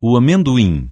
o amendoim.